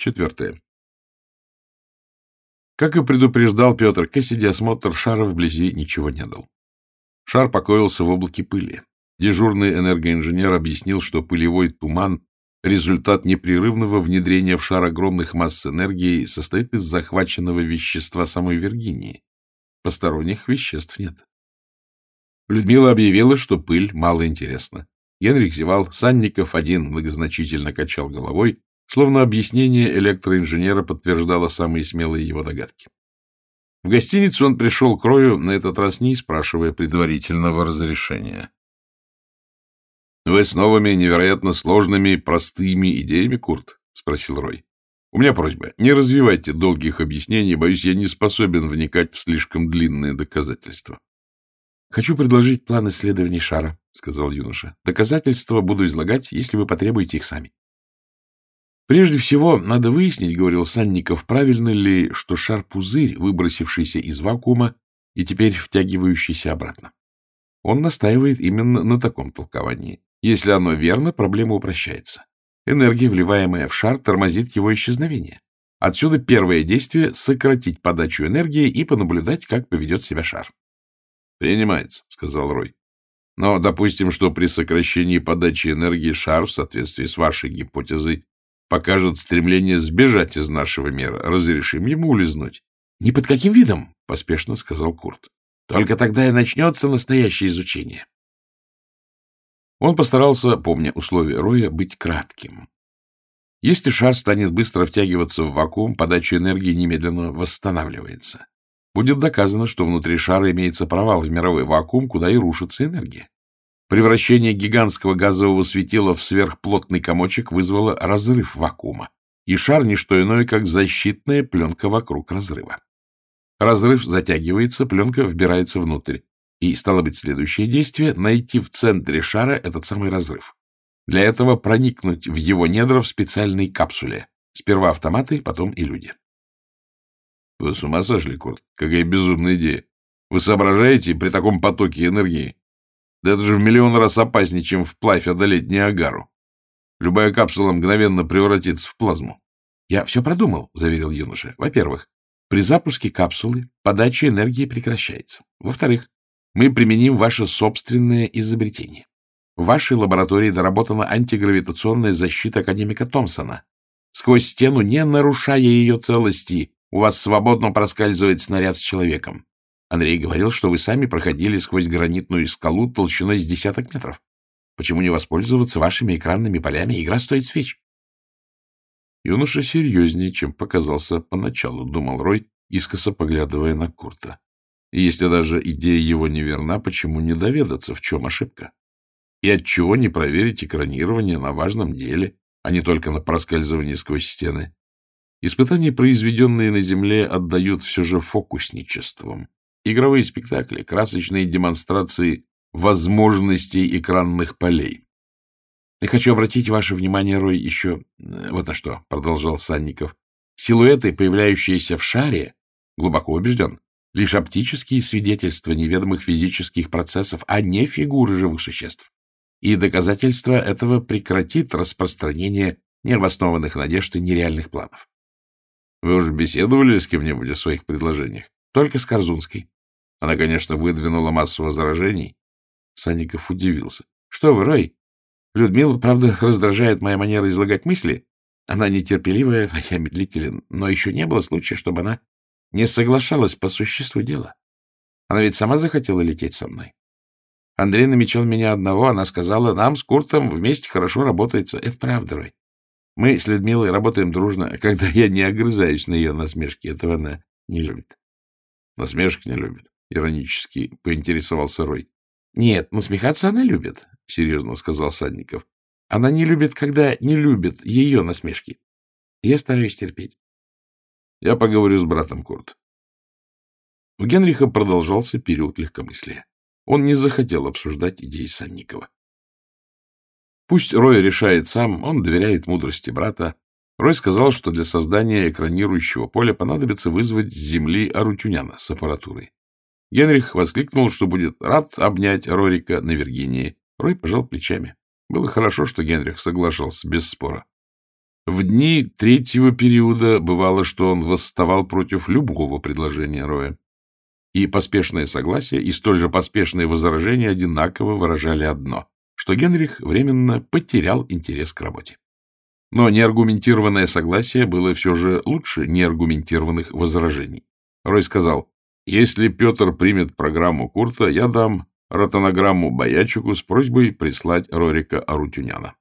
Четвертое. Как и предупреждал Петр Кэссиди, осмотр шара вблизи ничего не дал. Шар покоился в облаке пыли. Дежурный энергоинженер объяснил, что пылевой туман — результат непрерывного внедрения в шар огромных масс энергии состоит из захваченного вещества самой Виргинии. Посторонних веществ нет. Людмила объявила, что пыль мало интересна. Генрих зевал, Санников один многозначительно качал головой, словно объяснение электроинженера подтверждало самые смелые его догадки. В гостиницу он пришел к Рою, на этот раз не спрашивая предварительного разрешения. — Вы с новыми, невероятно сложными, простыми идеями, Курт? — спросил Рой. — У меня просьба, не развивайте долгих объяснений, боюсь, я не способен вникать в слишком длинные доказательства. — Хочу предложить план исследований шара, — сказал юноша. — Доказательства буду излагать, если вы потребуете их сами. Прежде всего, надо выяснить, — говорил Санников, — правильно ли, что шар-пузырь, выбросившийся из вакуума и теперь втягивающийся обратно. Он настаивает именно на таком толковании. Если оно верно, проблема упрощается. Энергия, вливаемая в шар, тормозит его исчезновение. Отсюда первое действие — сократить подачу энергии и понаблюдать, как поведет себя шар. — Принимается, — сказал Рой. Но допустим, что при сокращении подачи энергии шар, в соответствии с вашей гипотезой, покажет стремление сбежать из нашего мира. Разрешим ему улизнуть. — Ни под каким видом, — поспешно сказал Курт. — Только тогда и начнется настоящее изучение. Он постарался, помня условия Роя, быть кратким. Если шар станет быстро втягиваться в вакуум, подача энергии немедленно восстанавливается. Будет доказано, что внутри шара имеется провал в мировой вакуум, куда и рушится энергия. Превращение гигантского газового светила в сверхплотный комочек вызвало разрыв вакуума, и шар — не что иное, как защитная пленка вокруг разрыва. Разрыв затягивается, пленка вбирается внутрь, и, стало быть, следующее действие — найти в центре шара этот самый разрыв. Для этого проникнуть в его недра в специальной капсуле. Сперва автоматы, потом и люди. — Вы с ума сошли, Курт? Какая безумная идея! Вы соображаете при таком потоке энергии? Да это же в миллион раз опаснее, чем вплавь одолеть Ниагару. Любая капсула мгновенно превратится в плазму. — Я все продумал, — заверил юноша. — Во-первых, при запуске капсулы подача энергии прекращается. Во-вторых, мы применим ваше собственное изобретение. В вашей лаборатории доработана антигравитационная защита академика Томпсона. Сквозь стену, не нарушая ее целости, у вас свободно проскальзывает снаряд с человеком. Андрей говорил, что вы сами проходили сквозь гранитную скалу толщиной с десяток метров. Почему не воспользоваться вашими экранными полями? Игра стоит свеч. Юноша серьезнее, чем показался поначалу, думал Рой, искоса поглядывая на Курта. И если даже идея его неверна, почему не доведаться, в чем ошибка? И отчего не проверить экранирование на важном деле, а не только на проскальзывание сквозь стены? Испытания, произведенные на Земле, отдают все же фокусничеством. Игровые спектакли, красочные демонстрации возможностей экранных полей. — Я хочу обратить ваше внимание, Рой, еще э, вот на что, — продолжал Санников. Силуэты, появляющиеся в шаре, глубоко убежден, лишь оптические свидетельства неведомых физических процессов, а не фигуры живых существ. И доказательство этого прекратит распространение необоснованных надежд и нереальных планов. Вы уже беседовали с кем-нибудь о своих предложениях? Только с Корзунской. Она, конечно, выдвинула массу возражений. Санников удивился. — Что вы, Рой? Людмила, правда, раздражает моя манера излагать мысли. Она нетерпеливая, а я медлителен. Но еще не было случая, чтобы она не соглашалась по существу дела. Она ведь сама захотела лететь со мной. Андрей намечал меня одного, она сказала, нам с Куртом вместе хорошо работается. Это правда, Рой. Мы с Людмилой работаем дружно. Когда я не огрызаюсь на ее насмешки, этого она не любит. Насмешки не любит. Иронически поинтересовался Рой. — Нет, насмехаться она любит, — серьезно сказал Садников. — Она не любит, когда не любит ее насмешки. Я стараюсь терпеть. — Я поговорю с братом Курт. У Генриха продолжался период легкомыслия. Он не захотел обсуждать идеи Санникова. Пусть Рой решает сам, он доверяет мудрости брата, Рой сказал, что для создания экранирующего поля понадобится вызвать с земли Арутюняна с аппаратурой. Генрих воскликнул, что будет рад обнять Рорика на Виргинии. Рой пожал плечами. Было хорошо, что Генрих соглашался без спора. В дни третьего периода бывало, что он восставал против любого предложения Роя. И поспешное согласие, и столь же поспешные возражения одинаково выражали одно, что Генрих временно потерял интерес к работе. Но неаргументированное согласие было все же лучше неаргументированных возражений. Рой сказал, если Петр примет программу Курта, я дам ротонограмму Боячуку с просьбой прислать Рорика Арутюняна.